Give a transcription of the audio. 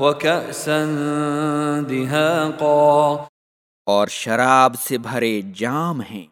وَكَأْسًا دِهَاقًا اور شراب سے بھرے جام ہیں۔